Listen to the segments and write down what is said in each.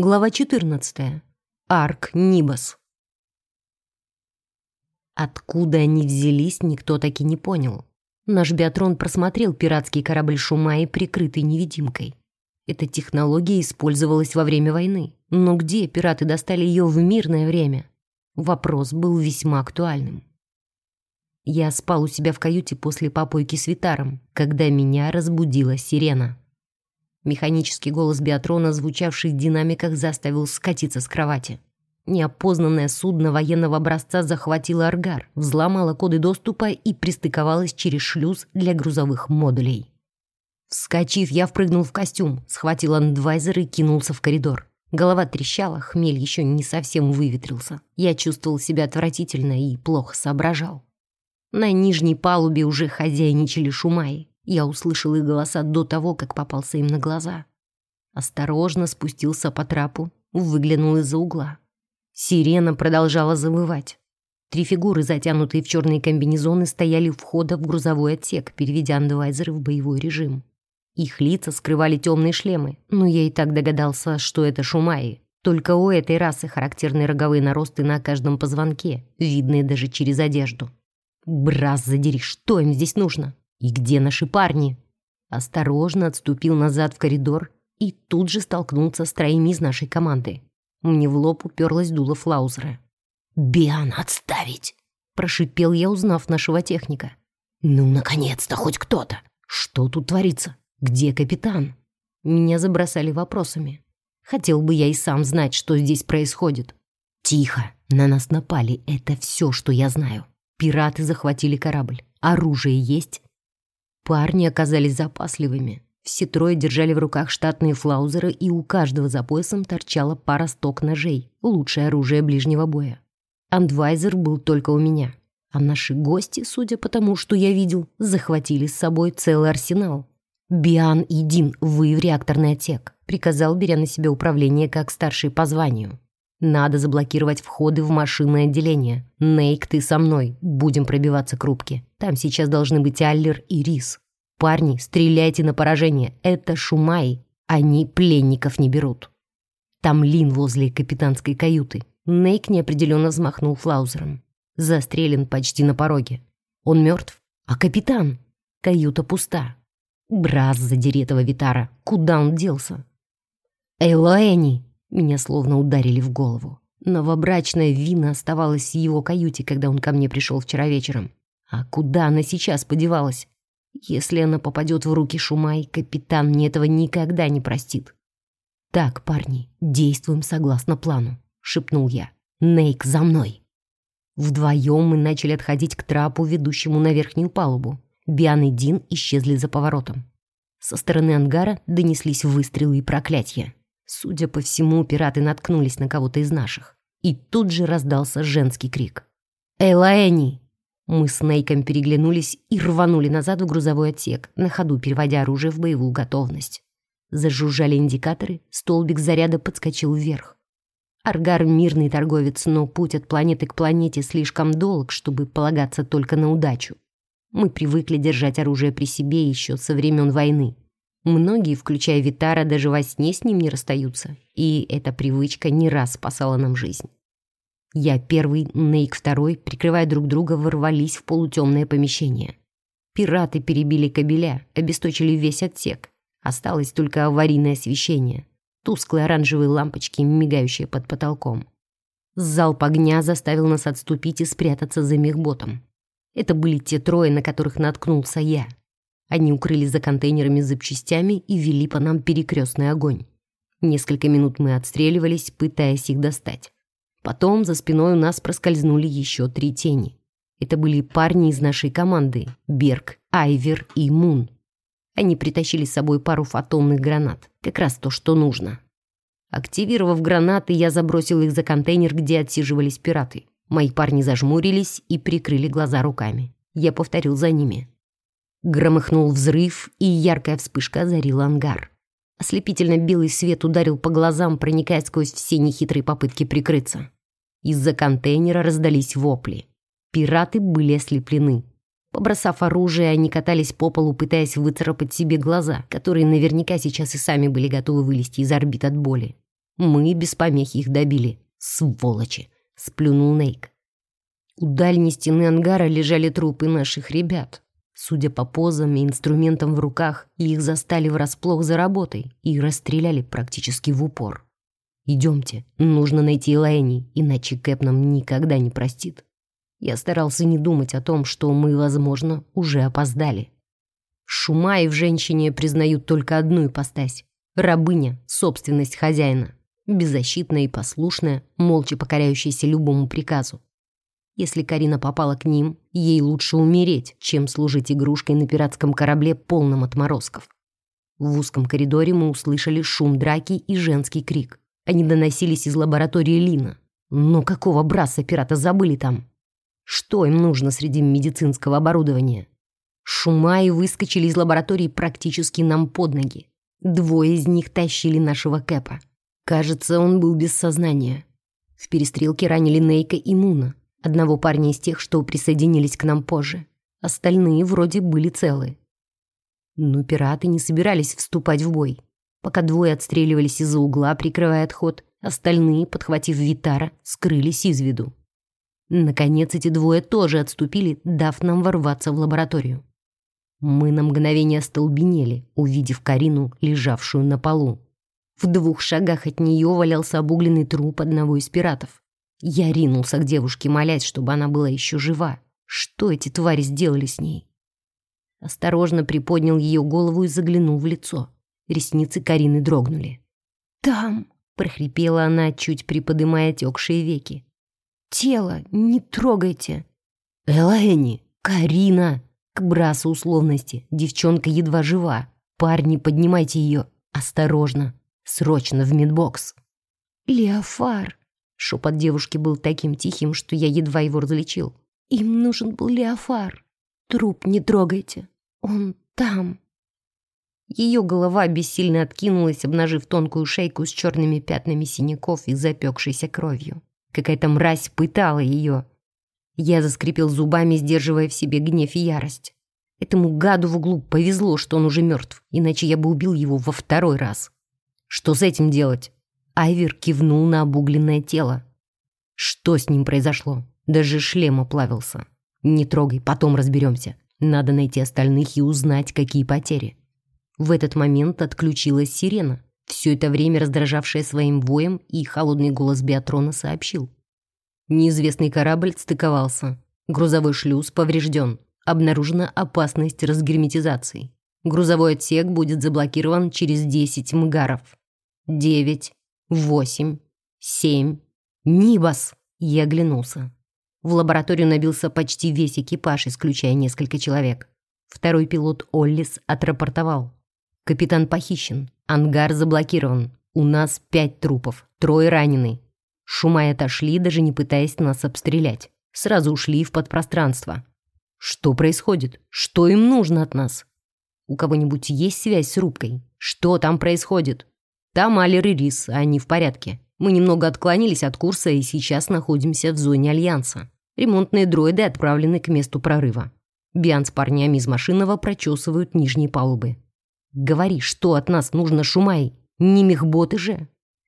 Глава 14. Арк Нибас. Откуда они взялись, никто таки не понял. Наш биатрон просмотрел пиратский корабль Шумаи, прикрытый невидимкой. Эта технология использовалась во время войны. Но где пираты достали ее в мирное время? Вопрос был весьма актуальным. Я спал у себя в каюте после попойки с Витаром, когда меня разбудила сирена. Механический голос Биатрона, звучавший в динамиках, заставил скатиться с кровати. Неопознанное судно военного образца захватило Аргар, взломало коды доступа и пристыковалось через шлюз для грузовых модулей. Вскочив, я впрыгнул в костюм, схватил андвайзер и кинулся в коридор. Голова трещала, хмель еще не совсем выветрился. Я чувствовал себя отвратительно и плохо соображал. На нижней палубе уже хозяйничали шумаи. Я услышал их голоса до того, как попался им на глаза. Осторожно спустился по трапу, выглянул из-за угла. Сирена продолжала завывать. Три фигуры, затянутые в черные комбинезоны, стояли у входа в грузовой отсек, переведя андвайзеры в боевой режим. Их лица скрывали темные шлемы, но я и так догадался, что это шумаи. Только у этой расы характерны роговые наросты на каждом позвонке, видные даже через одежду. Браз задери, что им здесь нужно? И где наши парни? Осторожно отступил назад в коридор и тут же столкнулся с троими из нашей команды. Мне в лоб уперлась дуло Флаузера. «Биан, отставить!» Прошипел я, узнав нашего техника. «Ну, наконец-то, хоть кто-то! Что тут творится? Где капитан?» Меня забросали вопросами. Хотел бы я и сам знать, что здесь происходит. «Тихо! На нас напали, это все, что я знаю. Пираты захватили корабль. Оружие есть?» Парни оказались запасливыми. Все трое держали в руках штатные флаузеры, и у каждого за поясом торчала пара сток ножей, лучшее оружие ближнего боя. Андвайзер был только у меня. А наши гости, судя по тому, что я видел, захватили с собой целый арсенал. «Биан и Дин, вы в реакторный отсек», — приказал, беря на себя управление как старший по званию. «Надо заблокировать входы в машинное отделение. Нейк, ты со мной. Будем пробиваться к рубке. Там сейчас должны быть Аллер и Рис. Парни, стреляйте на поражение. Это Шумай. Они пленников не берут». Там Лин возле капитанской каюты. Нейк неопределенно взмахнул флаузером. Застрелен почти на пороге. Он мертв? А капитан? Каюта пуста. Браз задери этого Витара. Куда он делся? «Элоэни!» Меня словно ударили в голову. Новобрачная Вина оставалась в его каюте, когда он ко мне пришел вчера вечером. А куда она сейчас подевалась? Если она попадет в руки Шумай, капитан мне этого никогда не простит. «Так, парни, действуем согласно плану», — шепнул я. «Нейк, за мной!» Вдвоем мы начали отходить к трапу, ведущему на верхнюю палубу. Биан и Дин исчезли за поворотом. Со стороны ангара донеслись выстрелы и проклятия. Судя по всему, пираты наткнулись на кого-то из наших. И тут же раздался женский крик. «Элаэни!» Мы с Нейком переглянулись и рванули назад в грузовой отсек, на ходу переводя оружие в боевую готовность. Зажужжали индикаторы, столбик заряда подскочил вверх. Аргар — мирный торговец, но путь от планеты к планете слишком долг, чтобы полагаться только на удачу. Мы привыкли держать оружие при себе еще со времен войны. Многие, включая Витара, даже во сне с ним не расстаются, и эта привычка не раз спасала нам жизнь. Я первый, Нейк второй, прикрывая друг друга, ворвались в полутемное помещение. Пираты перебили кабеля, обесточили весь отсек. Осталось только аварийное освещение. Тусклые оранжевые лампочки, мигающие под потолком. Залп огня заставил нас отступить и спрятаться за мехботом. Это были те трое, на которых наткнулся я. Они укрылись за контейнерами с запчастями и вели по нам перекрестный огонь. Несколько минут мы отстреливались, пытаясь их достать. Потом за спиной у нас проскользнули еще три тени. Это были парни из нашей команды — Берг, Айвер и Мун. Они притащили с собой пару фотонных гранат. Как раз то, что нужно. Активировав гранаты, я забросил их за контейнер, где отсиживались пираты. Мои парни зажмурились и прикрыли глаза руками. Я повторил за ними. Громыхнул взрыв, и яркая вспышка озарила ангар. Ослепительно белый свет ударил по глазам, проникая сквозь все нехитрые попытки прикрыться. Из-за контейнера раздались вопли. Пираты были ослеплены. Побросав оружие, они катались по полу, пытаясь выцарапать себе глаза, которые наверняка сейчас и сами были готовы вылезти из орбит от боли. Мы без помехи их добили. Сволочи!» — сплюнул Нейк. У дальней стены ангара лежали трупы наших ребят. Судя по позам и инструментам в руках, их застали врасплох за работой и расстреляли практически в упор. «Идемте, нужно найти Элайни, иначе Кэп нам никогда не простит». Я старался не думать о том, что мы, возможно, уже опоздали. Шума и в женщине признают только одну ипостась — рабыня, собственность хозяина, беззащитная и послушная, молча покоряющаяся любому приказу. Если Карина попала к ним, ей лучше умереть, чем служить игрушкой на пиратском корабле, полном отморозков. В узком коридоре мы услышали шум драки и женский крик. Они доносились из лаборатории Лина. Но какого браса пираты забыли там? Что им нужно среди медицинского оборудования? Шумаи выскочили из лаборатории практически нам под ноги. Двое из них тащили нашего Кэпа. Кажется, он был без сознания. В перестрелке ранили Нейка и Муна. Одного парня из тех, что присоединились к нам позже. Остальные вроде были целы. Но пираты не собирались вступать в бой. Пока двое отстреливались из-за угла, прикрывая отход, остальные, подхватив Витара, скрылись из виду. Наконец эти двое тоже отступили, дав нам ворваться в лабораторию. Мы на мгновение остолбенели, увидев Карину, лежавшую на полу. В двух шагах от нее валялся обугленный труп одного из пиратов. Я ринулся к девушке, молясь, чтобы она была еще жива. Что эти твари сделали с ней? Осторожно приподнял ее голову и заглянул в лицо. Ресницы Карины дрогнули. «Там!» — прохрипела она, чуть приподымая текшие веки. «Тело! Не трогайте!» «Элэни! Карина!» К брасу условности. Девчонка едва жива. Парни, поднимайте ее. Осторожно. Срочно в медбокс. «Леофар!» Шепот девушки был таким тихим, что я едва его различил. «Им нужен был Леофар. Труп не трогайте. Он там». Ее голова бессильно откинулась, обнажив тонкую шейку с черными пятнами синяков и запекшейся кровью. Какая-то мразь пытала ее. Я заскрипел зубами, сдерживая в себе гнев и ярость. Этому гаду в углу повезло, что он уже мертв, иначе я бы убил его во второй раз. Что с этим делать? Айвер кивнул на обугленное тело. Что с ним произошло? Даже шлем оплавился. Не трогай, потом разберемся. Надо найти остальных и узнать, какие потери. В этот момент отключилась сирена, все это время раздражавшая своим воем, и холодный голос Биатрона сообщил. Неизвестный корабль стыковался. Грузовой шлюз поврежден. Обнаружена опасность разгерметизации. Грузовой отсек будет заблокирован через 10 мгаров. 9, восемь, семь. Нибас! Я оглянулся. В лабораторию набился почти весь экипаж, исключая несколько человек. Второй пилот Оллис отрапортовал. Капитан похищен. Ангар заблокирован. У нас пять трупов. Трое ранены. Шумай отошли, даже не пытаясь нас обстрелять. Сразу ушли в подпространство. Что происходит? Что им нужно от нас? У кого-нибудь есть связь с рубкой? Что там происходит? Там Алер и Рис, они в порядке. Мы немного отклонились от курса и сейчас находимся в зоне Альянса. Ремонтные дроиды отправлены к месту прорыва. Биан с парнями из машинного прочесывают нижние палубы. Говори, что от нас нужно, Шумай? Не мехботы же.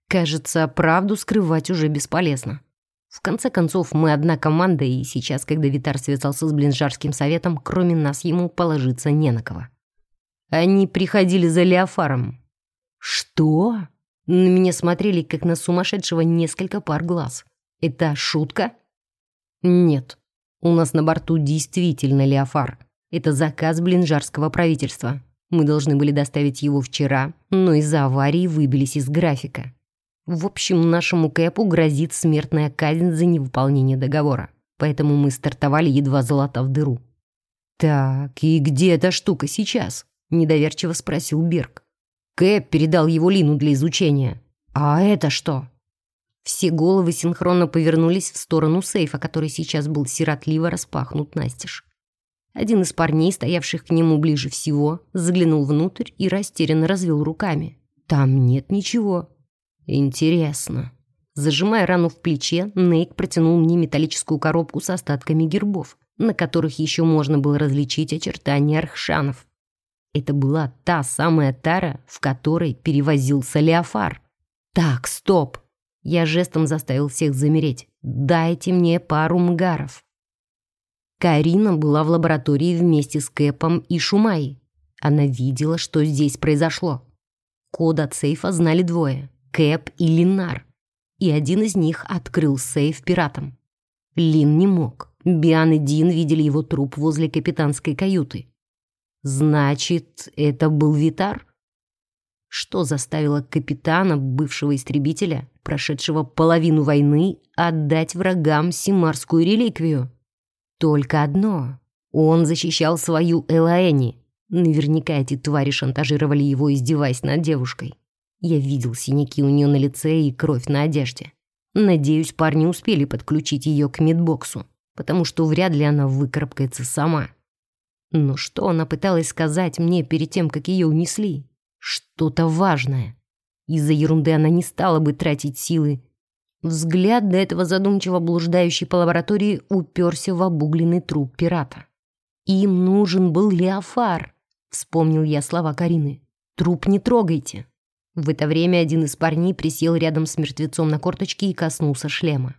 Кажется, правду скрывать уже бесполезно. В конце концов, мы одна команда, и сейчас, когда Витар связался с Блинжарским советом, кроме нас ему положиться не на кого. Они приходили за Леофаром, «Что?» На меня смотрели, как на сумасшедшего, несколько пар глаз. «Это шутка?» «Нет. У нас на борту действительно Леофар. Это заказ блинжарского правительства. Мы должны были доставить его вчера, но из-за аварии выбились из графика. В общем, нашему Кэпу грозит смертная казнь за невыполнение договора. Поэтому мы стартовали, едва залатав дыру». «Так, и где эта штука сейчас?» – недоверчиво спросил Берг. Кэп передал его Лину для изучения. А это что? Все головы синхронно повернулись в сторону сейфа, который сейчас был сиротливо распахнут настежь. Один из парней, стоявших к нему ближе всего, заглянул внутрь и растерянно развел руками. «Там нет ничего». «Интересно». Зажимая рану в плече, Нейк протянул мне металлическую коробку с остатками гербов, на которых еще можно было различить очертания архшанов. Это была та самая тара, в которой перевозился Леофар. Так, стоп. Я жестом заставил всех замереть. Дайте мне пару мгаров. Карина была в лаборатории вместе с Кэпом и Шумай. Она видела, что здесь произошло. Код от сейфа знали двое — Кэп и Линар. И один из них открыл сейф пиратам. Лин не мог. Биан и Дин видели его труп возле капитанской каюты. Значит, это был Витар? Что заставило капитана, бывшего истребителя, прошедшего половину войны, отдать врагам симарскую реликвию? Только одно. Он защищал свою Элаэни. Наверняка эти твари шантажировали его, издеваясь над девушкой. Я видел синяки у нее на лице и кровь на одежде. Надеюсь, парни успели подключить ее к медбоксу, потому что вряд ли она выкарабкается сама. Но что она пыталась сказать мне перед тем, как ее унесли? Что-то важное. Из-за ерунды она не стала бы тратить силы. Взгляд до этого задумчиво блуждающий по лаборатории уперся в обугленный труп пирата. «Им нужен был Леофар», — вспомнил я слова Карины. «Труп не трогайте». В это время один из парней присел рядом с мертвецом на корточке и коснулся шлема.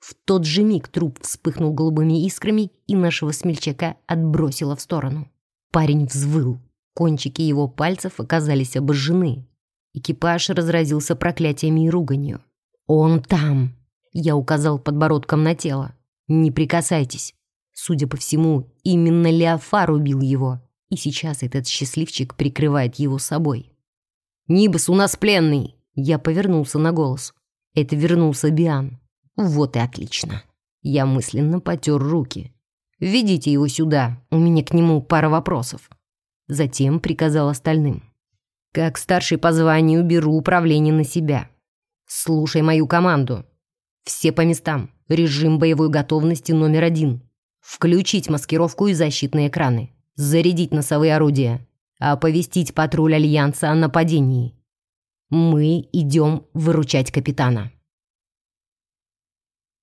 В тот же миг труп вспыхнул голубыми искрами и нашего смельчака отбросило в сторону. Парень взвыл. Кончики его пальцев оказались обожжены. Экипаж разразился проклятиями и руганью. «Он там!» Я указал подбородком на тело. «Не прикасайтесь!» Судя по всему, именно Леофар убил его, и сейчас этот счастливчик прикрывает его собой. «Нибас, у нас пленный!» Я повернулся на голос. Это вернулся Биан. Вот и отлично. Я мысленно потер руки. «Ведите его сюда, у меня к нему пара вопросов». Затем приказал остальным. «Как старший по званию беру управление на себя. Слушай мою команду. Все по местам. Режим боевой готовности номер один. Включить маскировку и защитные экраны. Зарядить носовые орудия оповестить патруль Альянса о нападении. Мы идем выручать капитана.